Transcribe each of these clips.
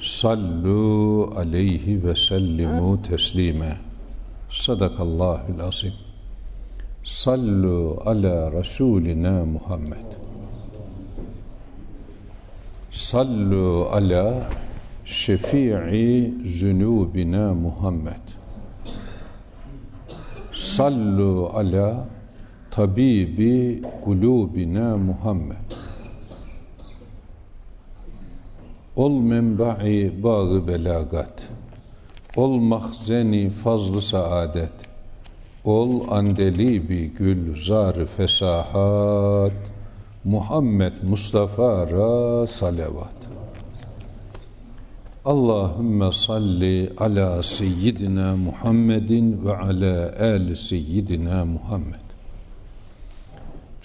Sallu aleyhi ve sellimu teslime. Sadakallahul azim. Sallu ala Resulina Muhammed. Sallu ala şefii zünubina Muhammed. Sallu ala tabibi kulubina Muhammed. Ol menba'i bağı belagat. Ol mahzeni fazlı saadet. Ol andelibi gülzar fesahat. Muhammed Mustafa'ra salavat. Allahümme salli ala seyyidina Muhammedin ve ala ali seyyidina Muhammed.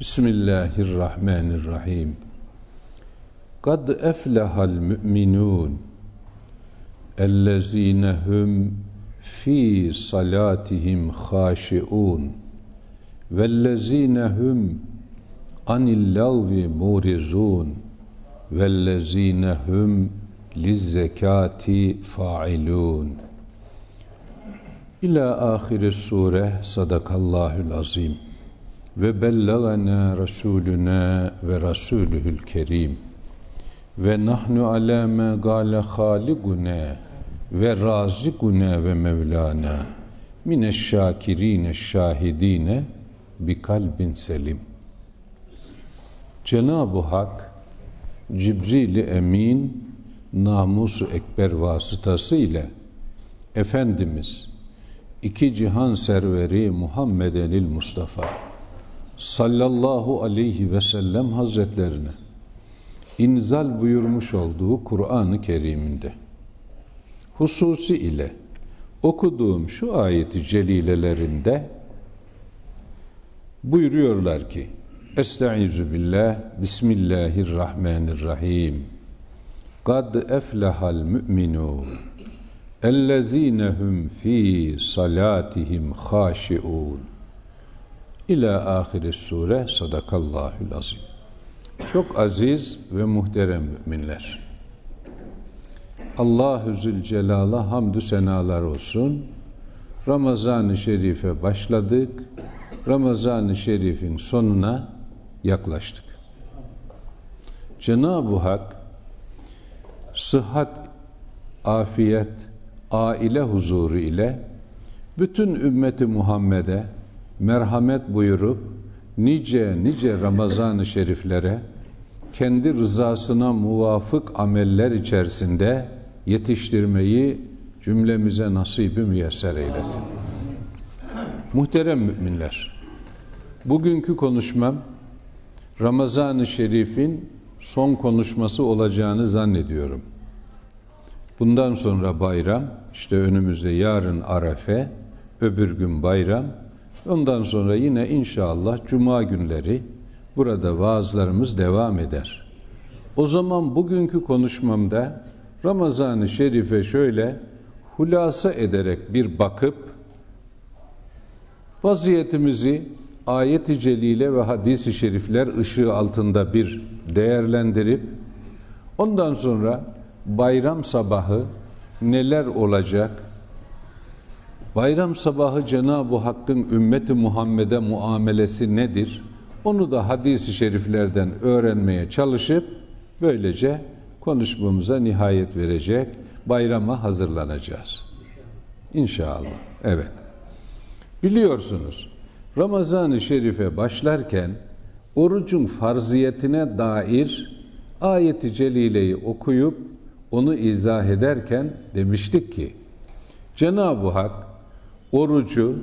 Bismillahirrahmanirrahim. Kad eflehal müminun ellezine hum fi salatihim haşiun vellezine hum anil lagvi murizun vellezine hum lizzekati failun ila ahiri sure sadakallahul azim ve bellagana rasuluna ve rasuluhul kerim. Ve nahnu ala ma gale haliguna ve razikuna ve mevlana mineşşakirine şahidine bi kalbin selim. Cenab-ı Hak Cibril-i Emin namusu ekber vasıtası ile Efendimiz iki cihan serveri Muhammedenil Mustafa sallallahu aleyhi ve sellem hazretlerine inzal buyurmuş olduğu Kur'an-ı Kerim'inde hususi ile okuduğum şu ayeti celilelerinde buyuruyorlar ki Estaizu billah Bismillahirrahmanirrahim. Kad eflehal müminun ellezine hum fi salatihim haşiun İlâ ahiri sure sadakallahül azim. Çok aziz ve muhterem müminler. Allahü Zülcelal'a hamdü senalar olsun. Ramazan-ı Şerif'e başladık. Ramazan-ı Şerif'in sonuna yaklaştık. Cenab-ı Hak sıhhat, afiyet, aile huzuru ile bütün ümmeti Muhammed'e merhamet buyurup nice nice Ramazan-ı Şeriflere kendi rızasına muvafık ameller içerisinde yetiştirmeyi cümlemize nasibi müyesser eylesin. Muhterem müminler, bugünkü konuşmam Ramazan-ı Şerif'in son konuşması olacağını zannediyorum. Bundan sonra bayram, işte önümüzde yarın Arefe, öbür gün bayram, Ondan sonra yine inşallah cuma günleri burada vaazlarımız devam eder. O zaman bugünkü konuşmamda Ramazan-ı Şerif'e şöyle hulasa ederek bir bakıp Vaziyetimizi ayet-i celile ve hadis-i şerifler ışığı altında bir değerlendirip ondan sonra bayram sabahı neler olacak? Bayram sabahı Cenab-ı Hakk'ın ümmeti Muhammed'e muamelesi nedir? Onu da hadis-i şeriflerden öğrenmeye çalışıp böylece konuşmamıza nihayet verecek, bayrama hazırlanacağız. İnşallah. Evet. Biliyorsunuz Ramazan-ı Şerif'e başlarken orucun farziyetine dair ayeti celileyi okuyup onu izah ederken demiştik ki Cenab-ı Hak orucu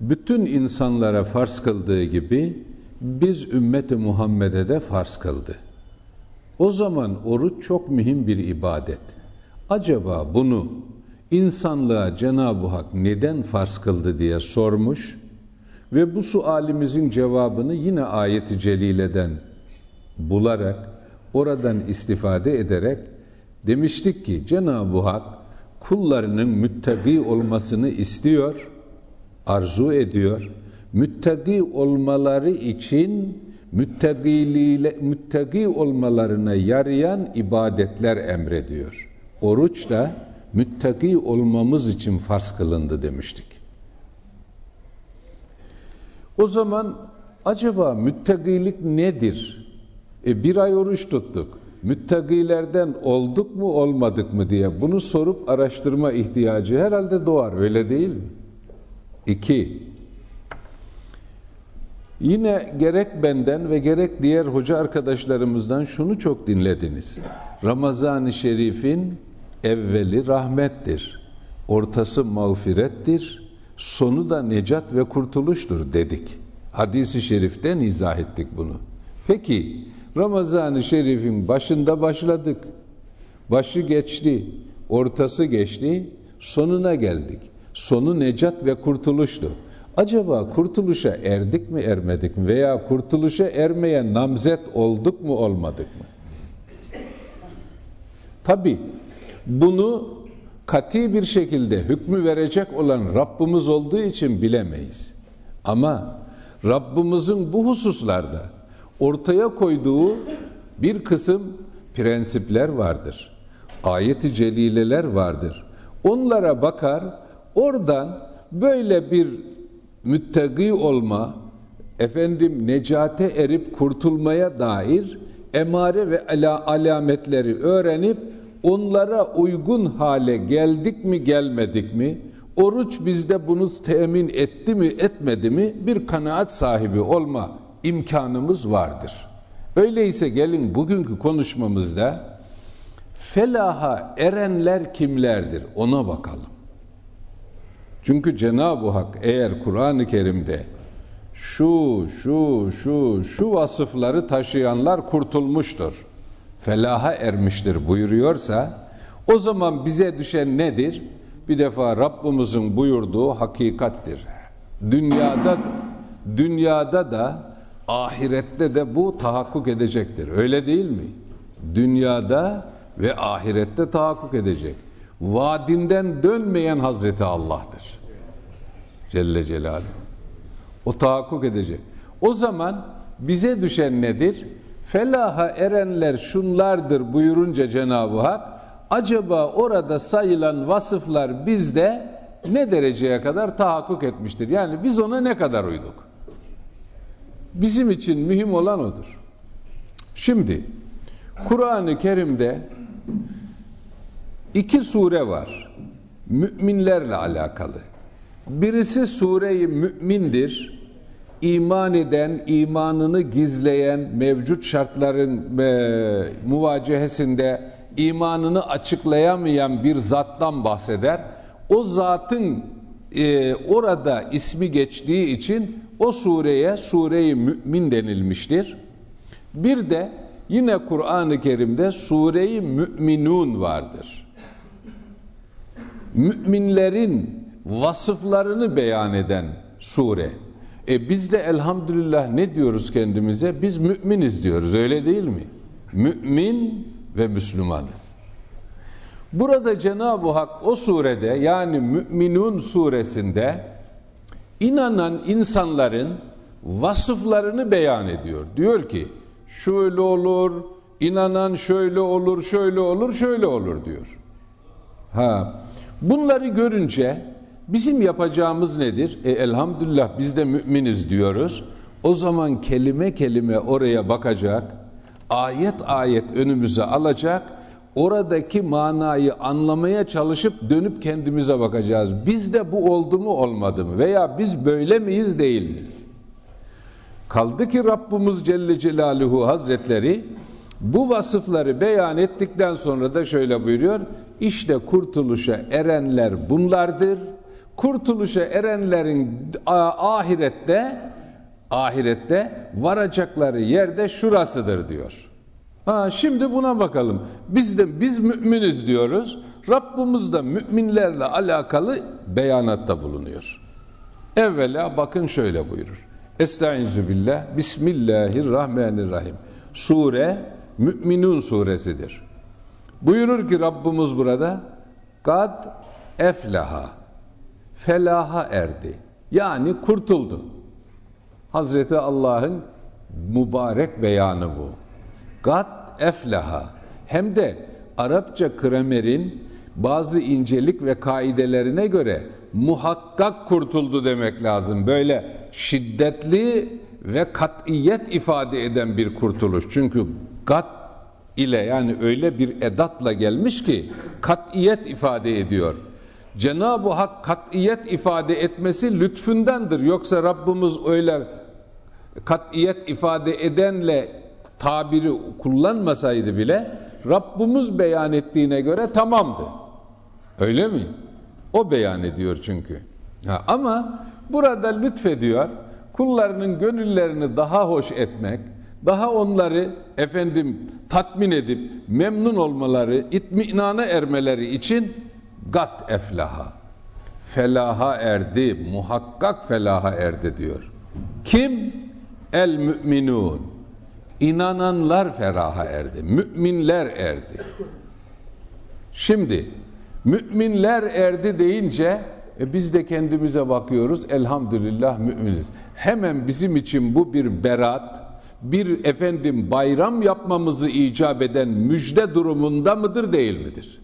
bütün insanlara farz kıldığı gibi biz ümmeti Muhammed'e de farz kıldı. O zaman oruç çok mühim bir ibadet. Acaba bunu insanlığa Cenab-ı Hak neden farz kıldı diye sormuş ve bu sualimizin cevabını yine ayeti celileden bularak, oradan istifade ederek demiştik ki Cenab-ı Hak kullarının müttaki olmasını istiyor, arzu ediyor. Müttaki olmaları için müttaki olmalarına yarayan ibadetler emrediyor. Oruç da müttaki olmamız için farz kılındı demiştik. O zaman acaba müttakilik nedir? E bir ay oruç tuttuk. Müttakilerden olduk mu olmadık mı diye bunu sorup araştırma ihtiyacı herhalde doğar öyle değil mi? İki, yine gerek benden ve gerek diğer hoca arkadaşlarımızdan şunu çok dinlediniz. Ramazan-ı Şerif'in evveli rahmettir, ortası mağfirettir, sonu da necat ve kurtuluştur dedik. Hadis-i şeriften izah ettik bunu. Peki Ramazan-ı Şerif'in başında başladık. Başı geçti, ortası geçti, sonuna geldik. Sonu necat ve kurtuluştu. Acaba kurtuluşa erdik mi ermedik mi veya kurtuluşa ermeye namzet olduk mu olmadık mı? Tabi bunu kati bir şekilde hükmü verecek olan Rabbimiz olduğu için bilemeyiz. Ama Rabbimizin bu hususlarda ortaya koyduğu bir kısım prensipler vardır. Ayet-i celileler vardır. Onlara bakar, oradan böyle bir müttegi olma, efendim necate erip kurtulmaya dair emare ve ala alametleri öğrenip onlara uygun hale geldik mi gelmedik mi? Oruç bizde bunu temin etti mi etmedi mi? Bir kanaat sahibi olma imkanımız vardır. Öyleyse gelin bugünkü konuşmamızda felaha erenler kimlerdir ona bakalım. Çünkü Cenab-ı Hak eğer Kur'an-ı Kerim'de şu, şu, şu, şu vasıfları taşıyanlar kurtulmuştur, felaha ermiştir buyuruyorsa, o zaman bize düşen nedir? Bir defa Rabbimizin buyurduğu hakikattir. Dünyada dünyada da ahirette de bu tahakkuk edecektir. Öyle değil mi? Dünyada ve ahirette tahakkuk edecek. Vaadinden dönmeyen Hazreti Allah'tır. Celle Celaluhu. O tahakkuk edecek. O zaman bize düşen nedir? Felaha erenler şunlardır buyurunca Cenab-ı Hak acaba orada sayılan vasıflar bizde ne dereceye kadar tahakkuk etmiştir? Yani biz ona ne kadar uyduk? Bizim için mühim olan odur. Şimdi Kur'an-ı Kerim'de iki sure var. Müminlerle alakalı. Birisi sure-i mümindir. İman eden, imanını gizleyen, mevcut şartların e, muvacehesinde imanını açıklayamayan bir zattan bahseder. O zatın e, orada ismi geçtiği için o sureye sure-i mümin denilmiştir. Bir de yine Kur'an-ı Kerim'de sure-i müminun vardır. Müminlerin vasıflarını beyan eden sure. E biz de elhamdülillah ne diyoruz kendimize? Biz müminiz diyoruz öyle değil mi? Mümin ve Müslümanız. Burada Cenab-ı Hak o surede yani Müminun suresinde inanan insanların vasıflarını beyan ediyor. Diyor ki şöyle olur, inanan şöyle olur, şöyle olur, şöyle olur diyor. Ha, bunları görünce bizim yapacağımız nedir? E, elhamdülillah biz de müminiz diyoruz. O zaman kelime kelime oraya bakacak, ayet ayet önümüze alacak, oradaki manayı anlamaya çalışıp dönüp kendimize bakacağız. Bizde bu oldu mu olmadı mı? Veya biz böyle miyiz değil miyiz? Kaldı ki Rabbimiz Celle Celaluhu Hazretleri bu vasıfları beyan ettikten sonra da şöyle buyuruyor. İşte kurtuluşa erenler bunlardır. Kurtuluşa erenlerin ahirette ahirette varacakları yerde şurasıdır diyor. Ha şimdi buna bakalım. Biz de biz müminiz diyoruz. Rabbimiz de müminlerle alakalı beyanatta bulunuyor. Evvela bakın şöyle buyurur. Estaizu billah. Bismillahirrahmanirrahim. Sure Müminun suresidir. Buyurur ki Rabbimiz burada Kad eflaha felaha erdi. Yani kurtuldu. Hazreti Allah'ın mübarek beyanı bu. Gat eflaha. Hem de Arapça gramerin bazı incelik ve kaidelerine göre muhakkak kurtuldu demek lazım. Böyle şiddetli ve katiyet ifade eden bir kurtuluş. Çünkü gat ile yani öyle bir edatla gelmiş ki katiyet ifade ediyor. Cenab-ı Hak katiyet ifade etmesi lütfundandır. Yoksa Rabbimiz öyle katiyet ifade edenle tabiri kullanmasaydı bile Rabbimiz beyan ettiğine göre tamamdı. Öyle mi? O beyan ediyor çünkü. Ha, ama burada lütfediyor. Kullarının gönüllerini daha hoş etmek, daha onları efendim tatmin edip memnun olmaları, itminana ermeleri için gat eflaha. Felaha erdi, muhakkak felaha erdi diyor. Kim? El müminun. İnananlar feraha erdi. Müminler erdi. Şimdi müminler erdi deyince e biz de kendimize bakıyoruz. Elhamdülillah müminiz. Hemen bizim için bu bir berat, bir efendim bayram yapmamızı icap eden müjde durumunda mıdır değil midir?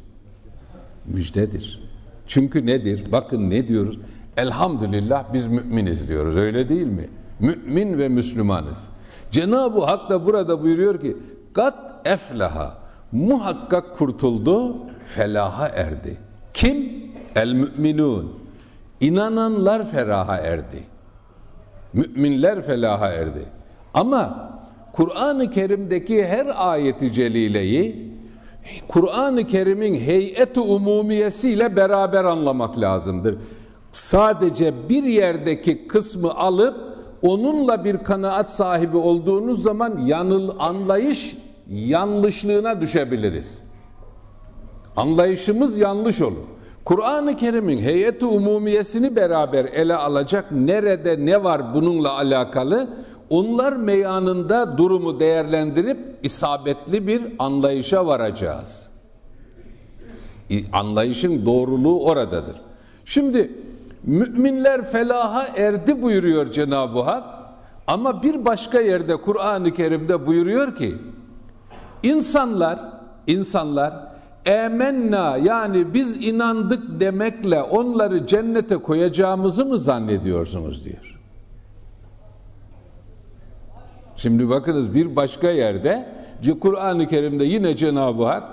Müjdedir. Çünkü nedir? Bakın ne diyoruz? Elhamdülillah biz müminiz diyoruz. Öyle değil mi? Mümin ve Müslümanız. Cenab-ı Hak da burada buyuruyor ki kat eflaha muhakkak kurtuldu, felaha erdi. Kim? El müminun. İnananlar feraha erdi. Müminler felaha erdi. Ama Kur'an-ı Kerim'deki her ayeti celileyi Kur'an-ı Kerim'in heyeti umumiyesiyle beraber anlamak lazımdır. Sadece bir yerdeki kısmı alıp onunla bir kanaat sahibi olduğunuz zaman yanıl anlayış yanlışlığına düşebiliriz. Anlayışımız yanlış olur. Kur'an-ı Kerim'in heyeti umumiyesini beraber ele alacak nerede ne var bununla alakalı onlar meyanında durumu değerlendirip isabetli bir anlayışa varacağız. Anlayışın doğruluğu oradadır. Şimdi müminler felaha erdi buyuruyor Cenab-ı Hak ama bir başka yerde Kur'an-ı Kerim'de buyuruyor ki insanlar insanlar emenna yani biz inandık demekle onları cennete koyacağımızı mı zannediyorsunuz diyor. Şimdi bakınız bir başka yerde Kur'an-ı Kerim'de yine Cenab-ı Hak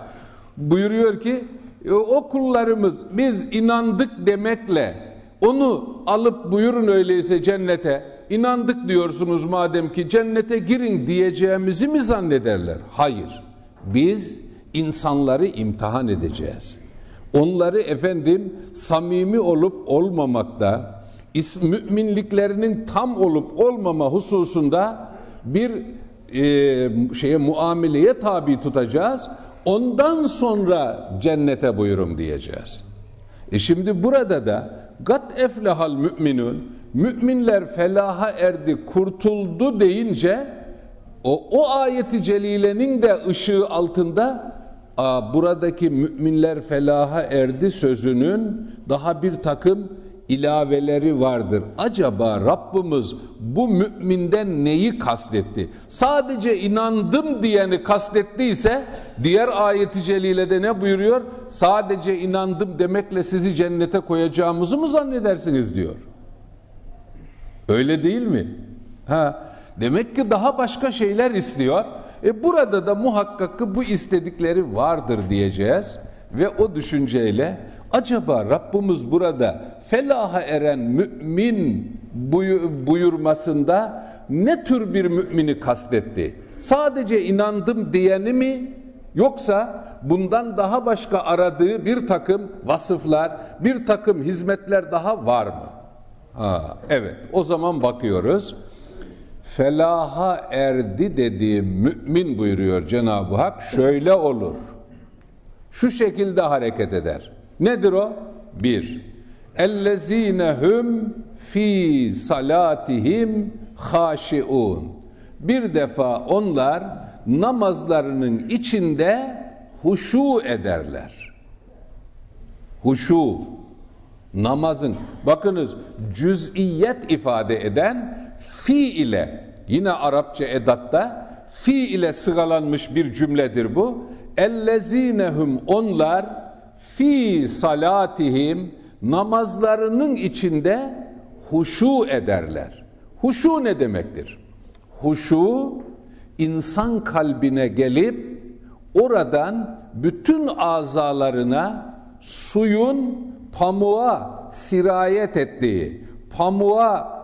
buyuruyor ki o kullarımız biz inandık demekle onu alıp buyurun öyleyse cennete inandık diyorsunuz madem ki cennete girin diyeceğimizi mi zannederler? Hayır. Biz insanları imtihan edeceğiz. Onları efendim samimi olup olmamakta, müminliklerinin tam olup olmama hususunda bir e, şeye muameleye tabi tutacağız. Ondan sonra cennete buyurum diyeceğiz. E şimdi burada da gat eflehal müminun. Müminler felaha erdi kurtuldu deyince o, o ayeti celilenin de ışığı altında buradaki müminler felaha erdi sözünün daha bir takım ilaveleri vardır. Acaba Rabbimiz bu müminden neyi kastetti? Sadece inandım diyeni kastettiyse diğer ayeti celilede ne buyuruyor? Sadece inandım demekle sizi cennete koyacağımızı mı zannedersiniz diyor. Öyle değil mi? Ha, demek ki daha başka şeyler istiyor. E burada da muhakkak ki bu istedikleri vardır diyeceğiz ve o düşünceyle acaba Rabbimiz burada felaha eren mümin buyurmasında ne tür bir mümini kastetti? Sadece inandım diyeni mi yoksa bundan daha başka aradığı bir takım vasıflar, bir takım hizmetler daha var mı? Ha, evet o zaman bakıyoruz. Felaha erdi dediğim mümin buyuruyor Cenab-ı Hak şöyle olur. Şu şekilde hareket eder. Nedir o? Bir, ellezine hum fi salatihim haşiun. Bir defa onlar namazlarının içinde huşu ederler. Huşu namazın bakınız cüz'iyet ifade eden fi ile yine Arapça edatta fi ile sıralanmış bir cümledir bu. Ellezinehum onlar fi salatihim namazlarının içinde huşu ederler. Huşu ne demektir? Huşu insan kalbine gelip oradan bütün azalarına suyun pamuğa sirayet ettiği, pamuğa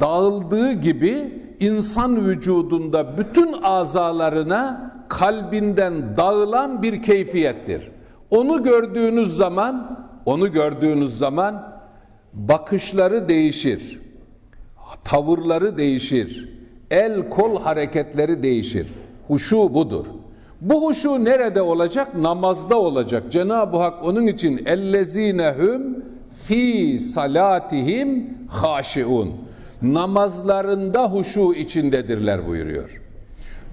dağıldığı gibi insan vücudunda bütün azalarına kalbinden dağılan bir keyfiyettir. Onu gördüğünüz zaman, onu gördüğünüz zaman bakışları değişir. Tavırları değişir. El kol hareketleri değişir. Huşu budur. Bu huşu nerede olacak? Namazda olacak. Cenab-ı Hak onun için ellezinehum fi salatihim haşiun. Namazlarında huşu içindedirler buyuruyor.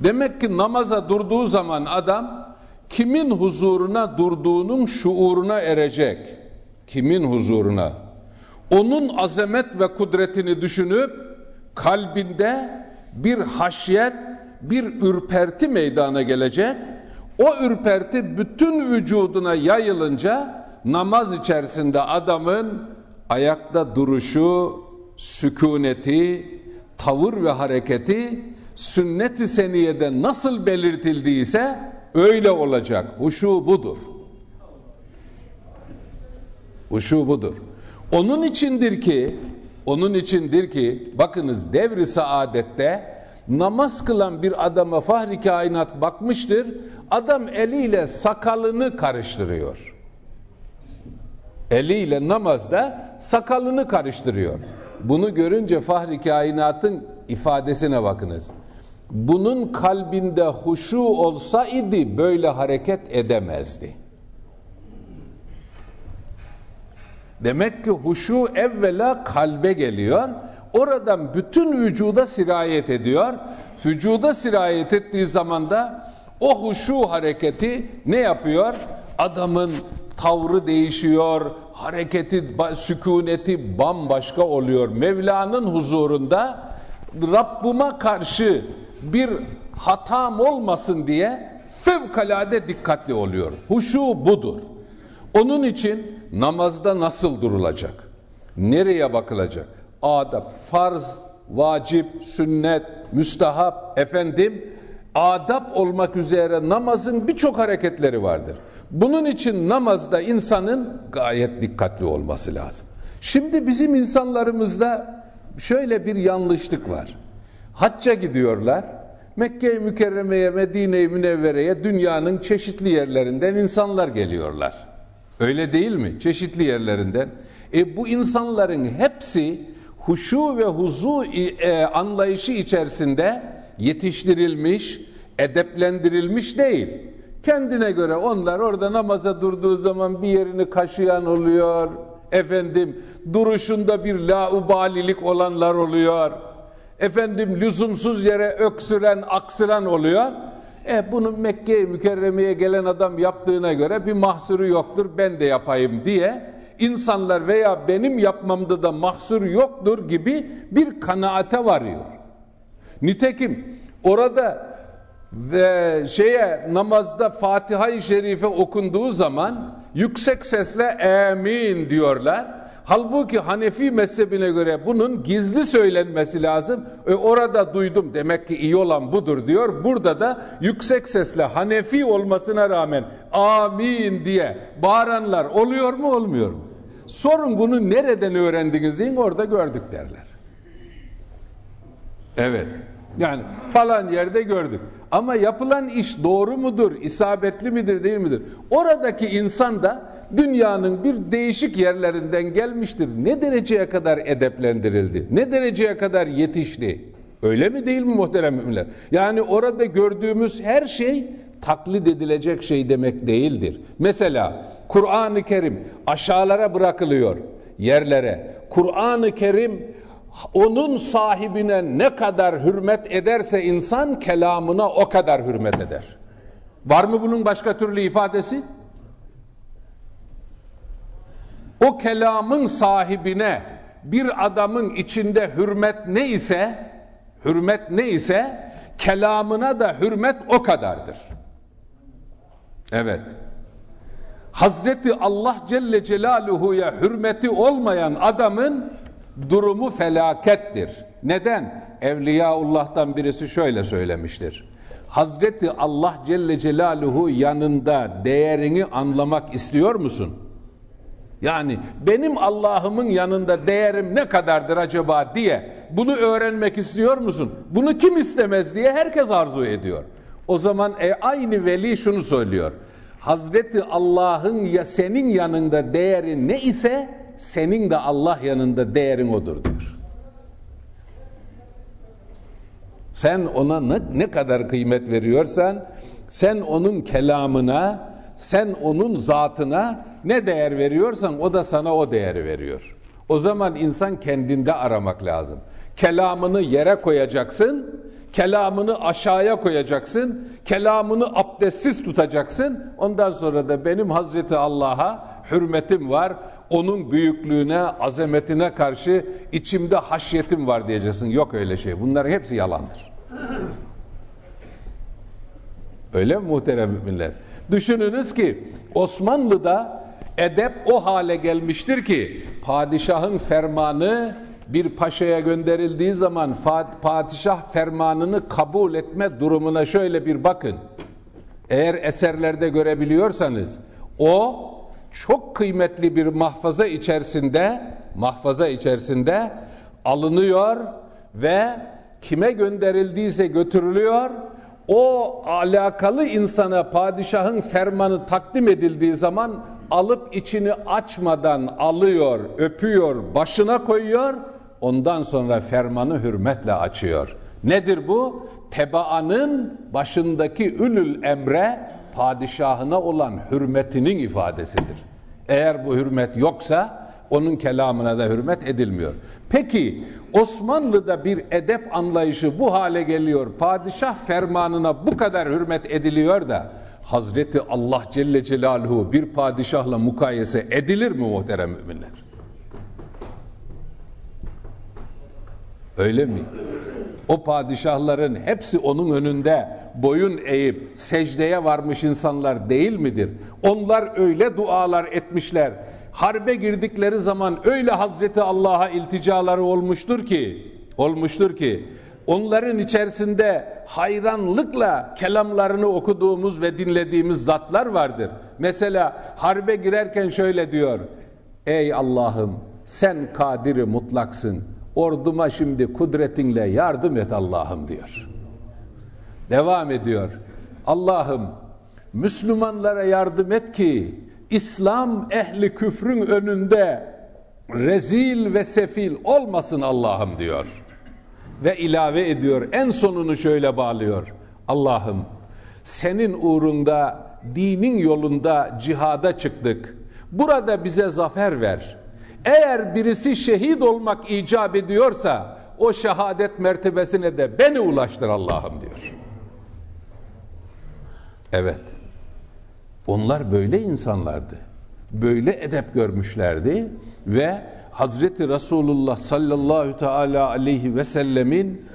Demek ki namaza durduğu zaman adam kimin huzuruna durduğunun şuuruna erecek. Kimin huzuruna? Onun azamet ve kudretini düşünüp kalbinde bir haşyet, bir ürperti meydana gelecek. O ürperti bütün vücuduna yayılınca namaz içerisinde adamın ayakta duruşu, sükuneti, tavır ve hareketi sünnet-i seniyede nasıl belirtildiyse öyle olacak. Huşu budur. Huşu budur. Onun içindir ki onun içindir ki bakınız devri saadette namaz kılan bir adama fahri kainat bakmıştır. Adam eliyle sakalını karıştırıyor. Eliyle namazda sakalını karıştırıyor. Bunu görünce fahri kainatın ifadesine bakınız. Bunun kalbinde huşu olsa idi böyle hareket edemezdi. Demek ki huşu evvela kalbe geliyor. Oradan bütün vücuda sirayet ediyor. Vücuda sirayet ettiği zaman da o huşu hareketi ne yapıyor? Adamın tavrı değişiyor, hareketi, sükuneti bambaşka oluyor. Mevla'nın huzurunda Rabbuma karşı bir hatam olmasın diye fevkalade dikkatli oluyor. Huşu budur. Onun için namazda nasıl durulacak? Nereye bakılacak? Adab, farz, vacip, sünnet, müstahap, efendim, adab olmak üzere namazın birçok hareketleri vardır. Bunun için namazda insanın gayet dikkatli olması lazım. Şimdi bizim insanlarımızda şöyle bir yanlışlık var. Hacca gidiyorlar. Mekke-i Mükerreme'ye, Medine-i Münevvere'ye dünyanın çeşitli yerlerinden insanlar geliyorlar. Öyle değil mi? Çeşitli yerlerinden. E bu insanların hepsi huşu ve huzu e, anlayışı içerisinde yetiştirilmiş, edeplendirilmiş değil. Kendine göre onlar orada namaza durduğu zaman bir yerini kaşıyan oluyor. Efendim duruşunda bir laubalilik olanlar oluyor. Efendim lüzumsuz yere öksüren, aksıran oluyor. E bunu Mekke-i Mükerreme'ye gelen adam yaptığına göre bir mahsuru yoktur ben de yapayım diye insanlar veya benim yapmamda da mahsur yoktur gibi bir kanaate varıyor. Nitekim orada ve şeye namazda Fatiha-i Şerife okunduğu zaman yüksek sesle emin diyorlar. Halbuki Hanefi mezhebine göre bunun gizli söylenmesi lazım. E orada duydum demek ki iyi olan budur diyor. Burada da yüksek sesle Hanefi olmasına rağmen amin diye bağıranlar oluyor mu olmuyor mu? Sorun bunu nereden öğrendiniz deyin orada gördük derler. Evet. Yani falan yerde gördük. Ama yapılan iş doğru mudur, isabetli midir, değil midir? Oradaki insan da dünyanın bir değişik yerlerinden gelmiştir. Ne dereceye kadar edeplendirildi? Ne dereceye kadar yetişti? Öyle mi değil mi muhterem müminler? Yani orada gördüğümüz her şey taklit edilecek şey demek değildir. Mesela Kur'an-ı Kerim aşağılara bırakılıyor, yerlere. Kur'an-ı Kerim onun sahibine ne kadar hürmet ederse insan kelamına o kadar hürmet eder. Var mı bunun başka türlü ifadesi? O kelamın sahibine bir adamın içinde hürmet ne ise hürmet ne ise kelamına da hürmet o kadardır. Evet. Hazreti Allah Celle Celaluhu'ya hürmeti olmayan adamın durumu felakettir. Neden? Evliyaullah'tan birisi şöyle söylemiştir. Hazreti Allah Celle Celaluhu yanında değerini anlamak istiyor musun? Yani benim Allah'ımın yanında değerim ne kadardır acaba diye bunu öğrenmek istiyor musun? Bunu kim istemez diye herkes arzu ediyor. O zaman e, aynı veli şunu söylüyor. Hazreti Allah'ın ya senin yanında değeri ne ise senin de Allah yanında değerin odur diyor. Sen ona ne, ne kadar kıymet veriyorsan, sen onun kelamına, sen onun zatına ne değer veriyorsan o da sana o değeri veriyor. O zaman insan kendinde aramak lazım. Kelamını yere koyacaksın, kelamını aşağıya koyacaksın, kelamını abdestsiz tutacaksın. Ondan sonra da benim Hazreti Allah'a hürmetim var, onun büyüklüğüne, azametine karşı içimde haşyetim var diyeceksin. Yok öyle şey. Bunların hepsi yalandır. Öyle mi muhterem müminler? Düşününüz ki Osmanlı'da edep o hale gelmiştir ki padişahın fermanı bir paşaya gönderildiği zaman padişah fermanını kabul etme durumuna şöyle bir bakın. Eğer eserlerde görebiliyorsanız o çok kıymetli bir mahfaza içerisinde mahfaza içerisinde alınıyor ve kime gönderildiyse götürülüyor. O alakalı insana padişahın fermanı takdim edildiği zaman alıp içini açmadan alıyor, öpüyor, başına koyuyor. Ondan sonra fermanı hürmetle açıyor. Nedir bu? Tebaanın başındaki ülül emre padişahına olan hürmetinin ifadesidir. Eğer bu hürmet yoksa onun kelamına da hürmet edilmiyor. Peki Osmanlı'da bir edep anlayışı bu hale geliyor. Padişah fermanına bu kadar hürmet ediliyor da Hazreti Allah Celle Celaluhu bir padişahla mukayese edilir mi muhterem müminler? Öyle mi? O padişahların hepsi onun önünde boyun eğip secdeye varmış insanlar değil midir? Onlar öyle dualar etmişler. Harbe girdikleri zaman öyle Hazreti Allah'a ilticaları olmuştur ki, olmuştur ki onların içerisinde hayranlıkla kelamlarını okuduğumuz ve dinlediğimiz zatlar vardır. Mesela harbe girerken şöyle diyor. Ey Allah'ım sen kadiri mutlaksın. Orduma şimdi kudretinle yardım et Allah'ım diyor. Devam ediyor. Allah'ım Müslümanlara yardım et ki İslam ehli küfrün önünde rezil ve sefil olmasın Allah'ım diyor. Ve ilave ediyor en sonunu şöyle bağlıyor. Allah'ım senin uğrunda dinin yolunda cihada çıktık. Burada bize zafer ver. Eğer birisi şehit olmak icap ediyorsa o şehadet mertebesine de beni ulaştır Allah'ım diyor. Evet. Onlar böyle insanlardı. böyle edep görmüşlerdi ve Hazreti Resulullah sallallahu teala aleyhi ve sellemin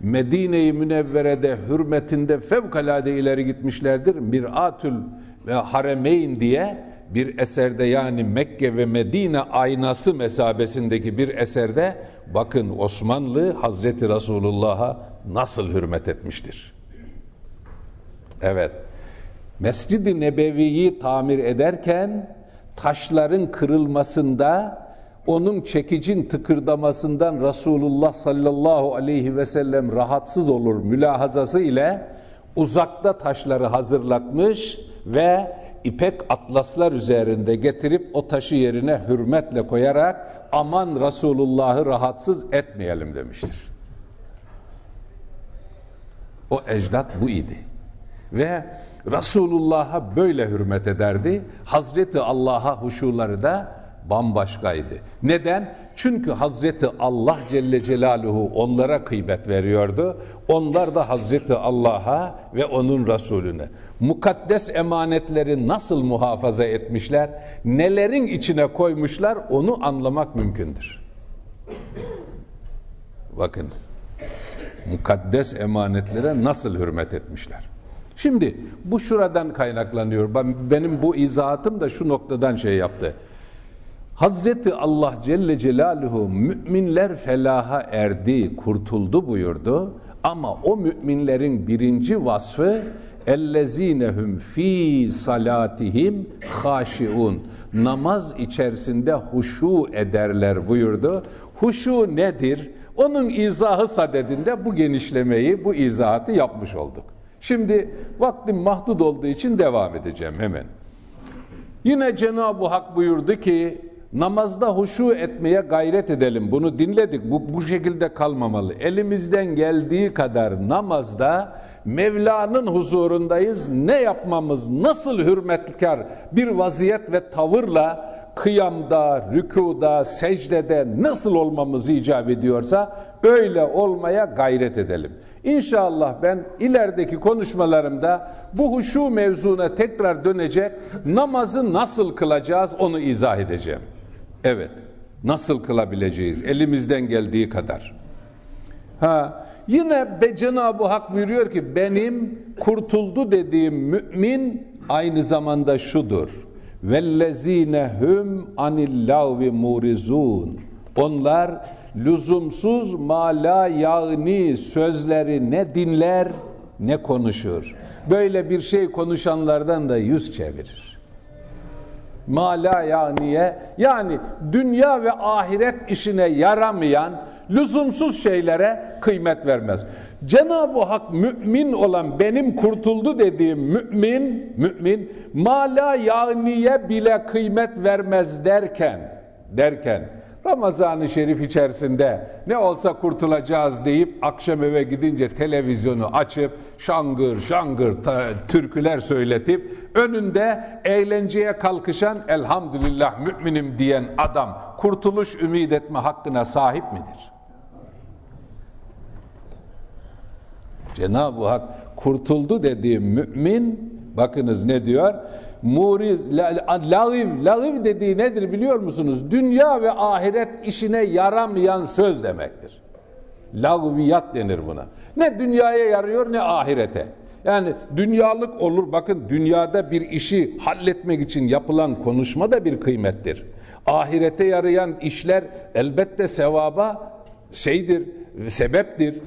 Medine-i Münevvere'de hürmetinde fevkalade ileri gitmişlerdir. Miratül ve Haremeyn diye bir eserde yani Mekke ve Medine aynası mesabesindeki bir eserde bakın Osmanlı Hazreti Resulullah'a nasıl hürmet etmiştir. Evet. Mescid-i Nebevi'yi tamir ederken taşların kırılmasında onun çekicin tıkırdamasından Resulullah sallallahu aleyhi ve sellem rahatsız olur mülahazası ile uzakta taşları hazırlatmış ve ipek atlaslar üzerinde getirip o taşı yerine hürmetle koyarak aman Resulullah'ı rahatsız etmeyelim demiştir. O ecdat bu idi. Ve Resulullah'a böyle hürmet ederdi. Hazreti Allah'a huşuları da bambaşkaydı. Neden? Çünkü Hazreti Allah Celle Celaluhu onlara kıymet veriyordu. Onlar da Hazreti Allah'a ve onun Resulüne. Mukaddes emanetleri nasıl muhafaza etmişler, nelerin içine koymuşlar onu anlamak mümkündür. Bakınız. Mukaddes emanetlere nasıl hürmet etmişler. Şimdi bu şuradan kaynaklanıyor. Benim bu izahatım da şu noktadan şey yaptı. Hazreti Allah Celle Celaluhu müminler felaha erdi, kurtuldu buyurdu. Ama o müminlerin birinci vasfı ellezinehum fi salatihim haşiun. Namaz içerisinde huşu ederler buyurdu. Huşu nedir? Onun izahı sadedinde bu genişlemeyi, bu izahatı yapmış olduk. Şimdi vaktim mahdud olduğu için devam edeceğim hemen. Yine Cenab-ı Hak buyurdu ki namazda huşu etmeye gayret edelim. Bunu dinledik. Bu, bu şekilde kalmamalı. Elimizden geldiği kadar namazda Mevla'nın huzurundayız. Ne yapmamız, nasıl hürmetkar bir vaziyet ve tavırla kıyamda, rükuda, secdede nasıl olmamız icap ediyorsa öyle olmaya gayret edelim. İnşallah ben ilerideki konuşmalarımda bu huşu mevzuna tekrar dönecek, namazı nasıl kılacağız onu izah edeceğim. Evet, nasıl kılabileceğiz elimizden geldiği kadar. Ha, yine be Cenab-ı Hak buyuruyor ki benim kurtuldu dediğim mümin aynı zamanda şudur. Vellezine hum anil lavvi murizun. Onlar lüzumsuz mala yağni sözleri ne dinler ne konuşur. Böyle bir şey konuşanlardan da yüz çevirir. Mala yağniye yani dünya ve ahiret işine yaramayan lüzumsuz şeylere kıymet vermez. Cenab-ı Hak mümin olan benim kurtuldu dediğim mümin, mümin mala yağniye bile kıymet vermez derken derken Ramazan-ı Şerif içerisinde ne olsa kurtulacağız deyip akşam eve gidince televizyonu açıp şangır şangır türküler söyletip önünde eğlenceye kalkışan elhamdülillah müminim diyen adam kurtuluş ümit etme hakkına sahip midir? Cenab-ı Hak kurtuldu dediğim mümin bakınız ne diyor? Muriz, lagiv, lagiv dediği nedir biliyor musunuz? Dünya ve ahiret işine yaramayan söz demektir. Lagviyat denir buna. Ne dünyaya yarıyor ne ahirete. Yani dünyalık olur. Bakın dünyada bir işi halletmek için yapılan konuşma da bir kıymettir. Ahirete yarayan işler elbette sevaba şeydir, sebeptir.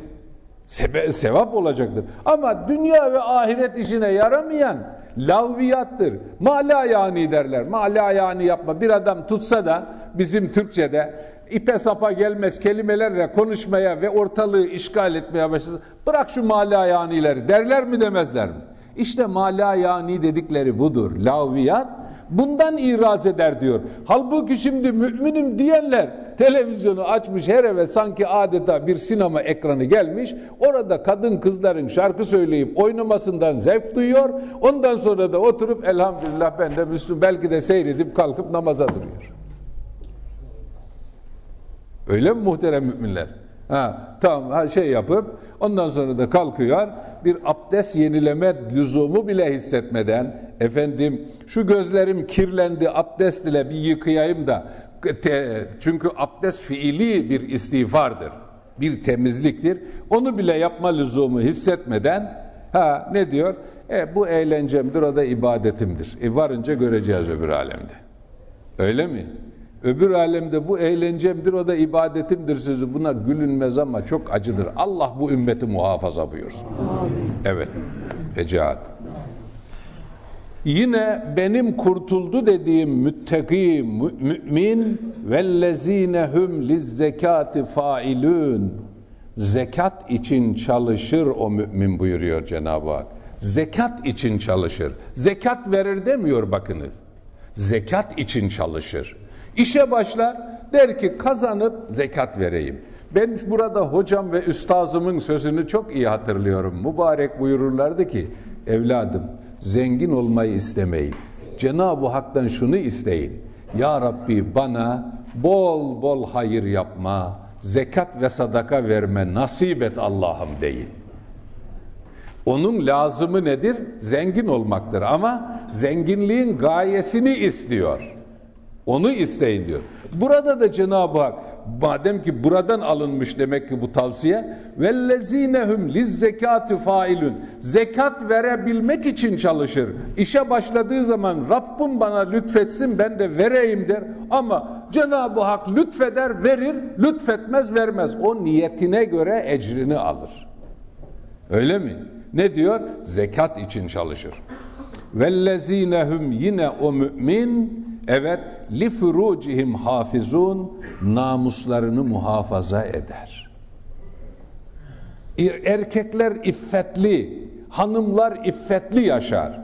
Sebe sevap olacaktır. Ama dünya ve ahiret işine yaramayan lavviyattır. Mala yani derler. Mala yani yapma. Bir adam tutsa da bizim Türkçe'de ipe sapa gelmez kelimelerle konuşmaya ve ortalığı işgal etmeye başlasın. Bırak şu mala yanileri derler mi demezler mi? İşte mala yani dedikleri budur. Lavviyat bundan iraz eder diyor. Halbuki şimdi müminim diyenler televizyonu açmış her eve sanki adeta bir sinema ekranı gelmiş. Orada kadın kızların şarkı söyleyip oynamasından zevk duyuyor. Ondan sonra da oturup elhamdülillah ben de Müslüm belki de seyredip kalkıp namaza duruyor. Öyle mi muhterem müminler? Ha, tamam ha, şey yapıp ondan sonra da kalkıyor bir abdest yenileme lüzumu bile hissetmeden efendim şu gözlerim kirlendi abdest ile bir yıkayayım da te, çünkü abdest fiili bir istiğfardır bir temizliktir. Onu bile yapma lüzumu hissetmeden ha ne diyor? E, bu eğlencemdir o da ibadetimdir. E, varınca göreceğiz öbür alemde. Öyle mi? Öbür alemde bu eğlencemdir o da ibadetimdir sözü buna gülünmez ama çok acıdır. Allah bu ümmeti muhafaza buyursun. Evet. Fecaat. Yine benim kurtuldu dediğim müttaki mümin vellezine hum liz zekati failun zekat için çalışır o mümin buyuruyor Cenab-ı Hak. Zekat için çalışır. Zekat verir demiyor bakınız. Zekat için çalışır. İşe başlar der ki kazanıp zekat vereyim. Ben burada hocam ve üstazımın sözünü çok iyi hatırlıyorum. Mübarek buyururlardı ki evladım zengin olmayı istemeyin. Cenab-ı Hak'tan şunu isteyin. Ya Rabbi bana bol bol hayır yapma, zekat ve sadaka verme nasip et Allah'ım deyin. Onun lazımı nedir? Zengin olmaktır ama zenginliğin gayesini istiyor. Onu isteyin diyor. Burada da Cenab-ı Hak madem ki buradan alınmış demek ki bu tavsiye vellezinehum liz zekati failun zekat verebilmek için çalışır. İşe başladığı zaman Rabbim bana lütfetsin ben de vereyim der ama Cenab-ı Hak lütfeder verir lütfetmez vermez o niyetine göre ecrini alır. Öyle mi? Ne diyor? Zekat için çalışır. Vellezinehum yine o mümin Evet, li furucihim hafizun namuslarını muhafaza eder. Erkekler iffetli, hanımlar iffetli yaşar.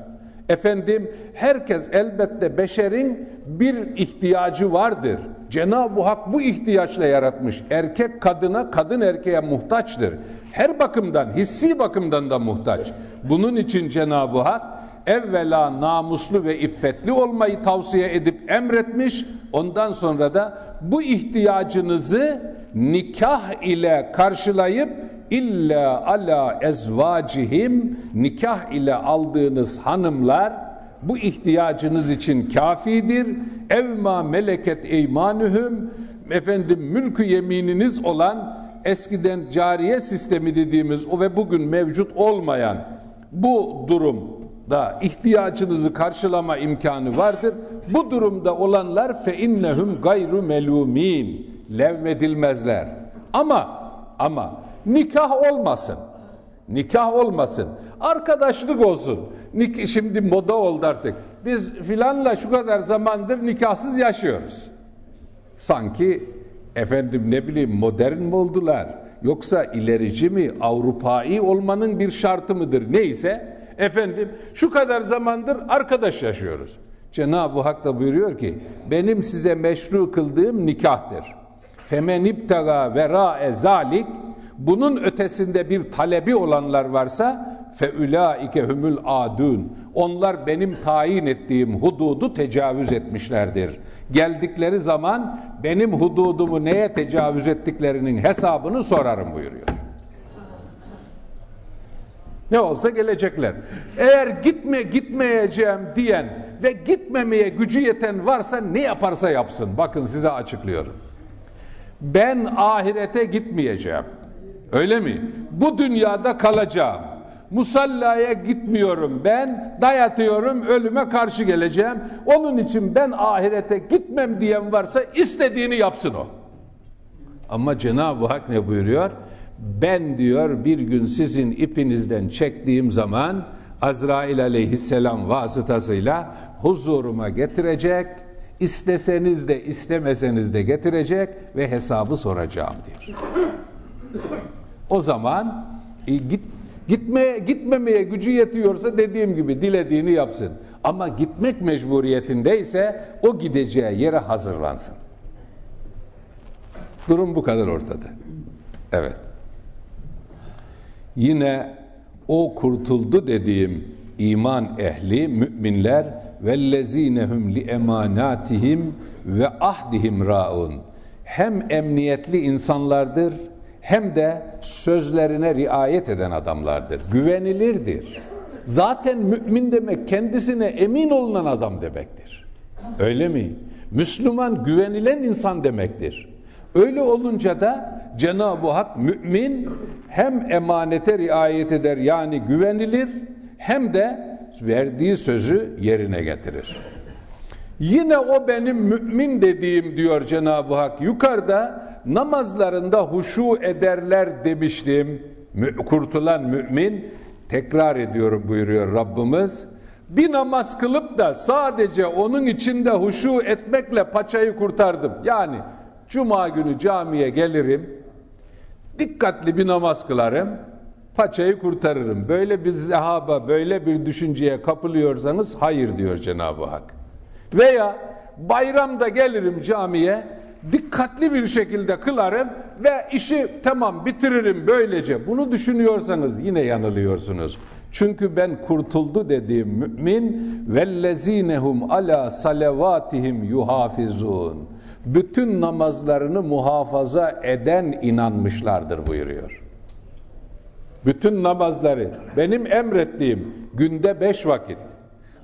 Efendim herkes elbette beşerin bir ihtiyacı vardır. Cenab-ı Hak bu ihtiyaçla yaratmış. Erkek kadına, kadın erkeğe muhtaçtır. Her bakımdan, hissi bakımdan da muhtaç. Bunun için Cenab-ı Hak evvela namuslu ve iffetli olmayı tavsiye edip emretmiş. Ondan sonra da bu ihtiyacınızı nikah ile karşılayıp illa ala ezvacihim nikah ile aldığınız hanımlar bu ihtiyacınız için kafidir. Evma meleket eymanuhum efendim mülkü yemininiz olan eskiden cariye sistemi dediğimiz o ve bugün mevcut olmayan bu durum da ihtiyacınızı karşılama imkanı vardır. Bu durumda olanlar fe innehum gayru melumin levmedilmezler. Ama ama nikah olmasın. Nikah olmasın. Arkadaşlık olsun. Nik şimdi moda oldu artık. Biz filanla şu kadar zamandır nikahsız yaşıyoruz. Sanki efendim ne bileyim modern mi oldular? Yoksa ilerici mi, Avrupa'yı olmanın bir şartı mıdır? Neyse Efendim şu kadar zamandır arkadaş yaşıyoruz. Cenab-ı Hak da buyuruyor ki benim size meşru kıldığım nikahtır. Femen ibtaga vera zalik bunun ötesinde bir talebi olanlar varsa feulaike humul adun. Onlar benim tayin ettiğim hududu tecavüz etmişlerdir. Geldikleri zaman benim hududumu neye tecavüz ettiklerinin hesabını sorarım buyuruyor. Ne olsa gelecekler. Eğer gitme gitmeyeceğim diyen ve gitmemeye gücü yeten varsa ne yaparsa yapsın. Bakın size açıklıyorum. Ben ahirete gitmeyeceğim. Öyle mi? Bu dünyada kalacağım. Musallaya gitmiyorum ben, dayatıyorum, ölüme karşı geleceğim. Onun için ben ahirete gitmem diyen varsa istediğini yapsın o. Ama Cenab-ı Hak ne buyuruyor? Ben diyor bir gün sizin ipinizden çektiğim zaman Azrail aleyhisselam vasıtasıyla huzuruma getirecek, isteseniz de istemeseniz de getirecek ve hesabı soracağım diyor. O zaman e, git, gitmeye, gitmemeye gücü yetiyorsa dediğim gibi dilediğini yapsın. Ama gitmek mecburiyetindeyse o gideceği yere hazırlansın. Durum bu kadar ortada. Evet. Yine o kurtuldu dediğim iman ehli müminler vellezinehum li emanatihim ve ahdihim raun hem emniyetli insanlardır hem de sözlerine riayet eden adamlardır. Güvenilirdir. Zaten mümin demek kendisine emin olunan adam demektir. Öyle mi? Müslüman güvenilen insan demektir. Öyle olunca da Cenab-ı Hak mümin hem emanete riayet eder yani güvenilir hem de verdiği sözü yerine getirir. Yine o benim mümin dediğim diyor Cenab-ı Hak yukarıda namazlarında huşu ederler demiştim. Kurtulan mümin tekrar ediyorum buyuruyor Rabbimiz. Bir namaz kılıp da sadece onun içinde huşu etmekle paçayı kurtardım. Yani cuma günü camiye gelirim, dikkatli bir namaz kılarım, paçayı kurtarırım. Böyle bir zehaba, böyle bir düşünceye kapılıyorsanız hayır diyor Cenab-ı Hak. Veya bayramda gelirim camiye, dikkatli bir şekilde kılarım ve işi tamam bitiririm böylece. Bunu düşünüyorsanız yine yanılıyorsunuz. Çünkü ben kurtuldu dediğim mümin vellezinehum ala salavatihim yuhafizun. Bütün namazlarını muhafaza eden inanmışlardır buyuruyor. Bütün namazları benim emrettiğim günde beş vakit,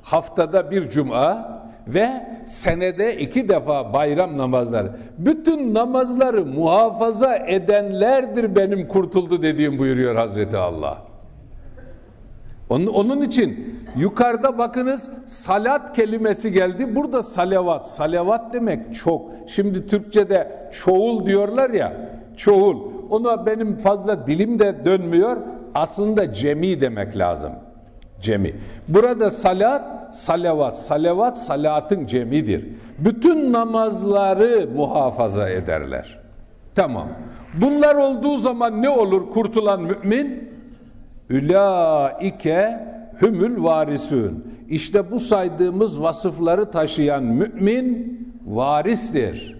haftada bir cuma ve senede iki defa bayram namazları. Bütün namazları muhafaza edenlerdir benim kurtuldu dediğim buyuruyor Hazreti Allah. Onun, onun için yukarıda bakınız salat kelimesi geldi. Burada salavat. Salavat demek çok. Şimdi Türkçe'de çoğul diyorlar ya. Çoğul. Ona benim fazla dilim de dönmüyor. Aslında cemi demek lazım. Cemi. Burada salat, salavat. Salavat salatın cemidir. Bütün namazları muhafaza ederler. Tamam. Bunlar olduğu zaman ne olur kurtulan mümin? Ülaike hümül varisün. İşte bu saydığımız vasıfları taşıyan mümin varistir.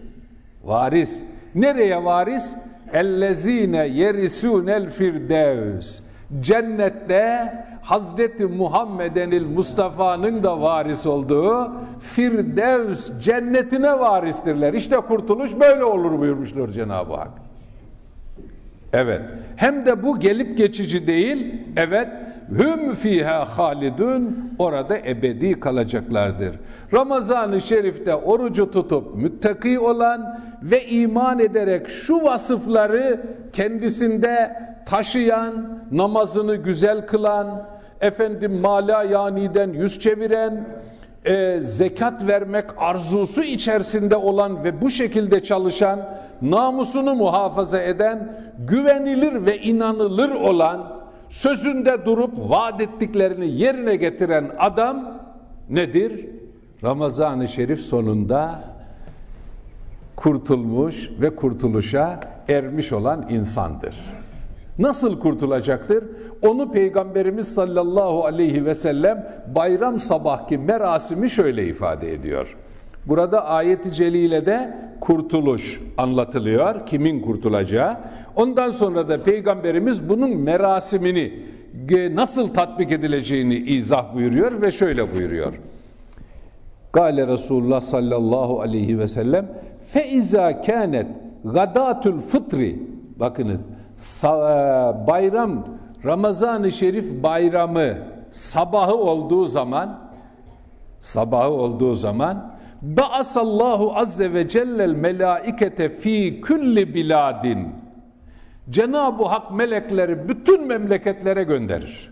Varis. Nereye varis? Ellezine yerisûnel firdevs. Cennette Hazreti Muhammedenil Mustafa'nın da varis olduğu Firdevs cennetine varistirler. İşte kurtuluş böyle olur buyurmuşlar Cenab-ı Hak. Evet. Hem de bu gelip geçici değil. Evet. Hüm fiha halidun orada ebedi kalacaklardır. Ramazan-ı Şerif'te orucu tutup müttaki olan ve iman ederek şu vasıfları kendisinde taşıyan, namazını güzel kılan, efendim mala yaniden yüz çeviren, e, zekat vermek arzusu içerisinde olan ve bu şekilde çalışan, namusunu muhafaza eden, güvenilir ve inanılır olan, sözünde durup vaat ettiklerini yerine getiren adam nedir? Ramazan-ı Şerif sonunda kurtulmuş ve kurtuluşa ermiş olan insandır. Nasıl kurtulacaktır? Onu Peygamberimiz sallallahu aleyhi ve sellem bayram sabahki merasimi şöyle ifade ediyor. Burada ayeti celilede kurtuluş anlatılıyor. Kimin kurtulacağı. Ondan sonra da Peygamberimiz bunun merasimini nasıl tatbik edileceğini izah buyuruyor ve şöyle buyuruyor. Gale Resulullah sallallahu aleyhi ve sellem fe izâ kânet gadâtul fıtri bakınız bayram Ramazan-ı Şerif bayramı sabahı olduğu zaman sabahı olduğu zaman Ba'asallahu azze ve cellel melaikete fi kulli biladin Cenab-ı Hak melekleri bütün memleketlere gönderir.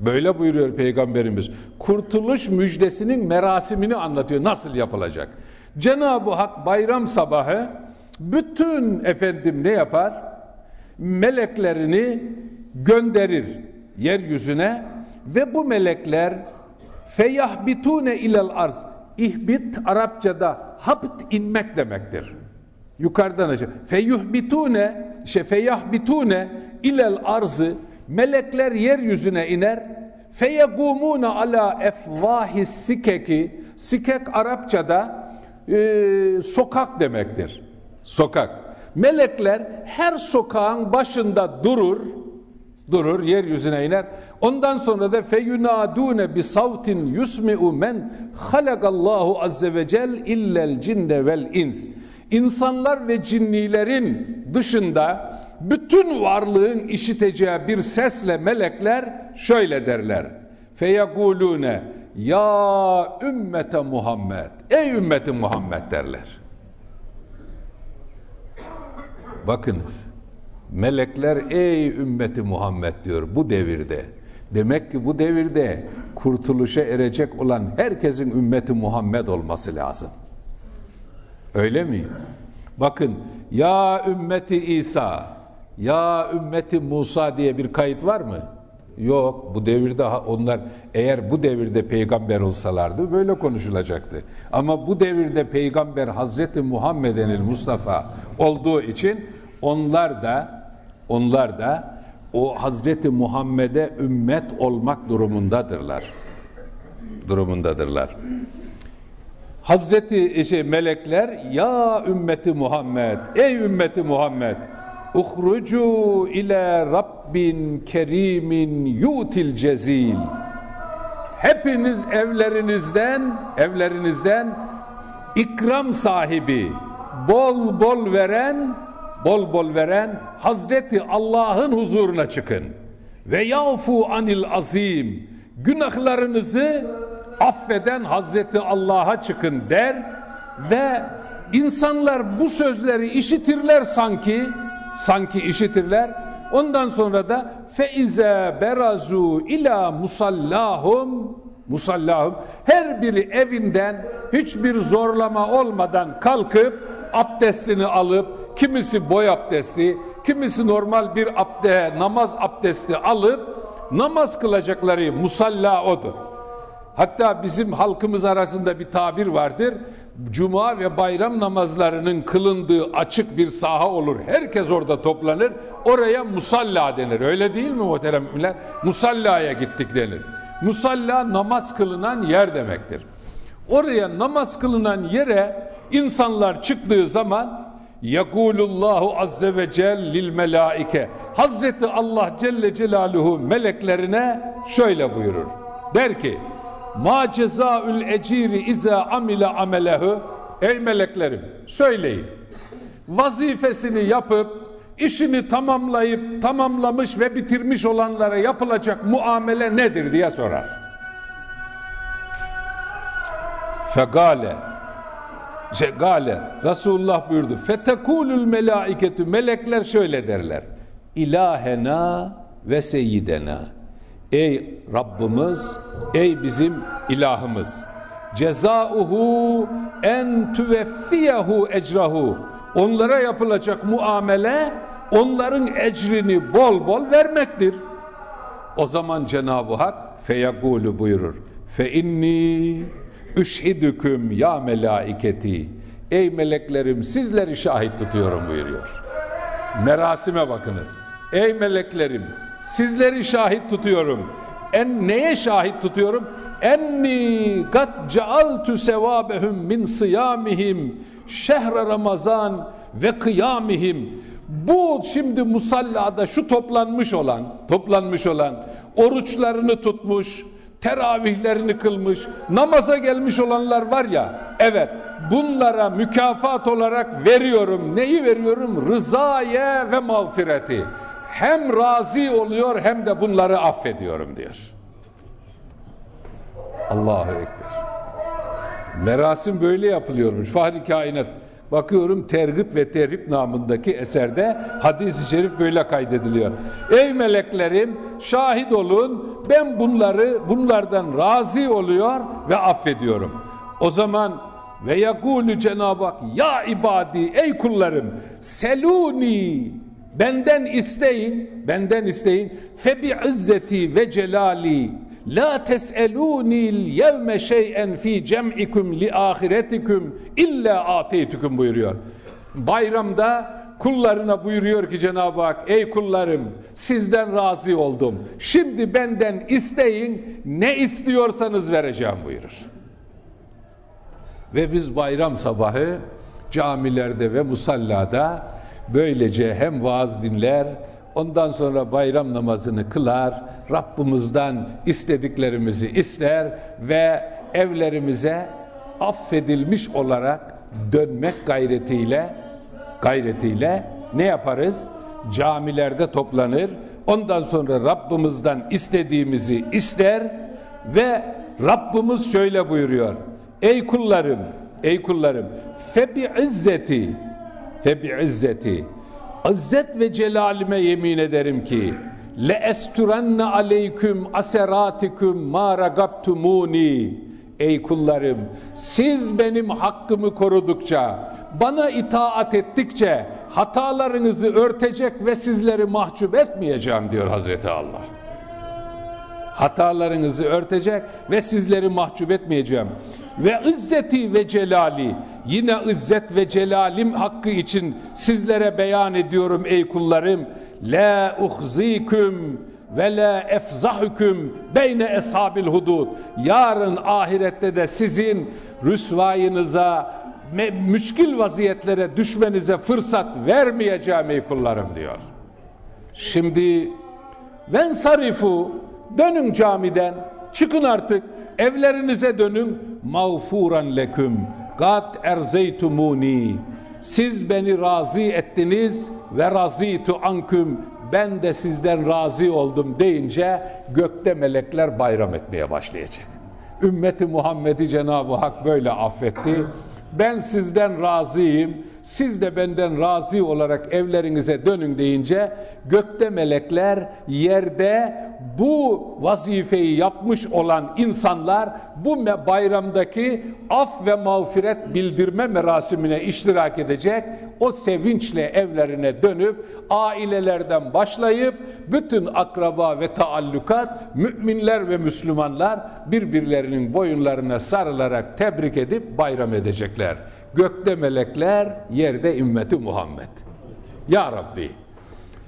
Böyle buyuruyor Peygamberimiz. Kurtuluş müjdesinin merasimini anlatıyor. Nasıl yapılacak? Cenab-ı Hak bayram sabahı bütün efendim ne yapar? Meleklerini gönderir yeryüzüne ve bu melekler feyahbitune ilel arz ihbit Arapçada hapt inmek demektir. Yukarıdan aşağı. Feyuhbitune şey feyahbitune ilel arzı melekler yeryüzüne iner. Feyegumune ala efvahis sikeki sikek Arapçada e, sokak demektir. Sokak. Melekler her sokağın başında durur, durur, yeryüzüne iner. Ondan sonra da feyunadune bi savtin yusmi'u men halakallahu azze ve cel illel cinne vel ins. İnsanlar ve cinnilerin dışında bütün varlığın işiteceği bir sesle melekler şöyle derler. Feyegulune ya ümmete Muhammed. Ey ümmeti Muhammed derler. Bakınız. Melekler ey ümmeti Muhammed diyor bu devirde. Demek ki bu devirde kurtuluşa erecek olan herkesin ümmeti Muhammed olması lazım. Öyle mi? Bakın ya ümmeti İsa, ya ümmeti Musa diye bir kayıt var mı? Yok. Bu devirde onlar eğer bu devirde peygamber olsalardı böyle konuşulacaktı. Ama bu devirde peygamber Hazreti Muhammed'in Mustafa olduğu için onlar da onlar da o Hazreti Muhammed'e ümmet olmak durumundadırlar. Durumundadırlar. Hazreti şey, melekler ya ümmeti Muhammed ey ümmeti Muhammed uhrucu ile Rabbin kerimin yutil cezil. Hepiniz evlerinizden evlerinizden ikram sahibi bol bol veren bol bol veren Hazreti Allah'ın huzuruna çıkın. Ve yafu anil azim günahlarınızı affeden Hazreti Allah'a çıkın der ve insanlar bu sözleri işitirler sanki sanki işitirler ondan sonra da feize berazu ila musallahum musallahum her biri evinden hiçbir zorlama olmadan kalkıp abdestini alıp kimisi boy abdesti kimisi normal bir abde namaz abdesti alıp namaz kılacakları musalla odur. Hatta bizim halkımız arasında bir tabir vardır. Cuma ve bayram namazlarının kılındığı açık bir saha olur. Herkes orada toplanır. Oraya musalla denir. Öyle değil mi muhteremler? Musallaya gittik denir. Musalla namaz kılınan yer demektir. Oraya namaz kılınan yere insanlar çıktığı zaman Yekulullahu azze ve cel lil melaike Hazreti Allah Celle Celaluhu meleklerine şöyle buyurur. Der ki Ma cezaül eciri iza amile amelehu Ey meleklerim söyleyin. Vazifesini yapıp işini tamamlayıp tamamlamış ve bitirmiş olanlara yapılacak muamele nedir diye sorar. Fegale şey, gale Resulullah buyurdu. Fetekulül melaiketü melekler şöyle derler. İlahena ve seyyidena. Ey Rabbimiz, ey bizim ilahımız. Cezauhu en tüveffiyehu ecrahu. Onlara yapılacak muamele onların ecrini bol bol vermektir. O zaman Cenab-ı Hak feyagulu buyurur. Fe inni üşhidüküm ya melaiketi. Ey meleklerim sizleri şahit tutuyorum buyuruyor. Merasime bakınız. Ey meleklerim sizleri şahit tutuyorum. En neye şahit tutuyorum? Enni kat cealtu sevabehum min siyamihim şehre ramazan ve kıyamihim. Bu şimdi musallada şu toplanmış olan, toplanmış olan oruçlarını tutmuş, teravihlerini kılmış, namaza gelmiş olanlar var ya, evet bunlara mükafat olarak veriyorum. Neyi veriyorum? Rızaye ve mağfireti hem razi oluyor hem de bunları affediyorum diyor. Allahu Ekber. Merasim böyle yapılıyormuş. Fahri kainat. Bakıyorum tergip ve terhip namındaki eserde hadis-i şerif böyle kaydediliyor. Ey meleklerim şahit olun ben bunları bunlardan razı oluyor ve affediyorum. O zaman ve yakulu Cenab-ı Hak ya ibadi ey kullarım seluni Benden isteyin, benden isteyin. Fe bi izzeti ve celali la tes'elunil yevme şey'en fi cem'ikum li ahiretikum illa ateytukum buyuruyor. Bayramda kullarına buyuruyor ki Cenab-ı Hak ey kullarım sizden razı oldum. Şimdi benden isteyin ne istiyorsanız vereceğim buyurur. Ve biz bayram sabahı camilerde ve musallada Böylece hem vaaz dinler, ondan sonra bayram namazını kılar, Rabbimizden istediklerimizi ister ve evlerimize affedilmiş olarak dönmek gayretiyle gayretiyle ne yaparız? camilerde toplanır. Ondan sonra Rabbimizden istediğimizi ister ve Rabbimiz şöyle buyuruyor. Ey kullarım, ey kullarım, fe bi izzeti, fe bi izzeti, izzet ve celalime yemin ederim ki, le esturenne aleyküm aseratikum ma ragabtumuni. Ey kullarım, siz benim hakkımı korudukça, bana itaat ettikçe hatalarınızı örtecek ve sizleri mahcup etmeyeceğim diyor Hazreti Allah. Hatalarınızı örtecek ve sizleri mahcup etmeyeceğim. Ve izzeti ve celali yine izzet ve celalim hakkı için sizlere beyan ediyorum ey kullarım. La uhziküm ve la efzahüküm beyne eshabil hudud. Yarın ahirette de sizin rüsvayınıza, müşkil vaziyetlere düşmenize fırsat vermeyeceğim ey kullarım diyor. Şimdi ven sarifu dönün camiden çıkın artık evlerinize dönün mağfuran leküm gad erzeytumuni siz beni razı ettiniz ve razitu anküm ben de sizden razı oldum deyince gökte melekler bayram etmeye başlayacak. Ümmeti Muhammed'i Cenab-ı Hak böyle affetti. Ben sizden razıyım, siz de benden razı olarak evlerinize dönün deyince gökte melekler yerde bu vazifeyi yapmış olan insanlar bu bayramdaki af ve mağfiret bildirme merasimine iştirak edecek. O sevinçle evlerine dönüp ailelerden başlayıp bütün akraba ve taallukat müminler ve Müslümanlar birbirlerinin boyunlarına sarılarak tebrik edip bayram edecekler. Gökte melekler, yerde ümmeti Muhammed. Ya Rabbi,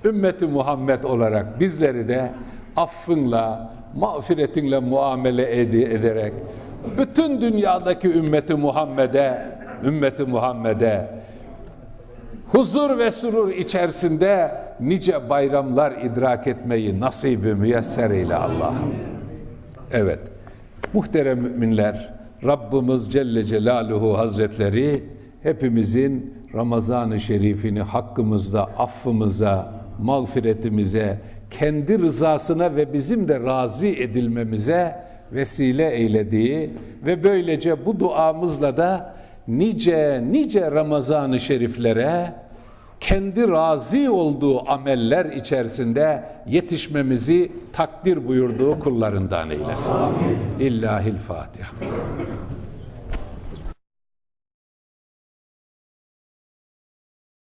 ümmeti Muhammed olarak bizleri de affınla, mağfiretinle muamele ed ederek bütün dünyadaki ümmeti Muhammed'e, ümmeti Muhammed'e huzur ve surur içerisinde nice bayramlar idrak etmeyi nasibi müyesser eyle Allah'ım. Evet, muhterem müminler, Rabbimiz Celle Celaluhu Hazretleri hepimizin Ramazan-ı Şerifini hakkımızda, affımıza, mağfiretimize, kendi rızasına ve bizim de razı edilmemize vesile eylediği ve böylece bu duamızla da nice nice Ramazan-ı Şeriflere kendi razı olduğu ameller içerisinde yetişmemizi takdir buyurduğu kullarından eylesin. Amin. İllahil Fatiha.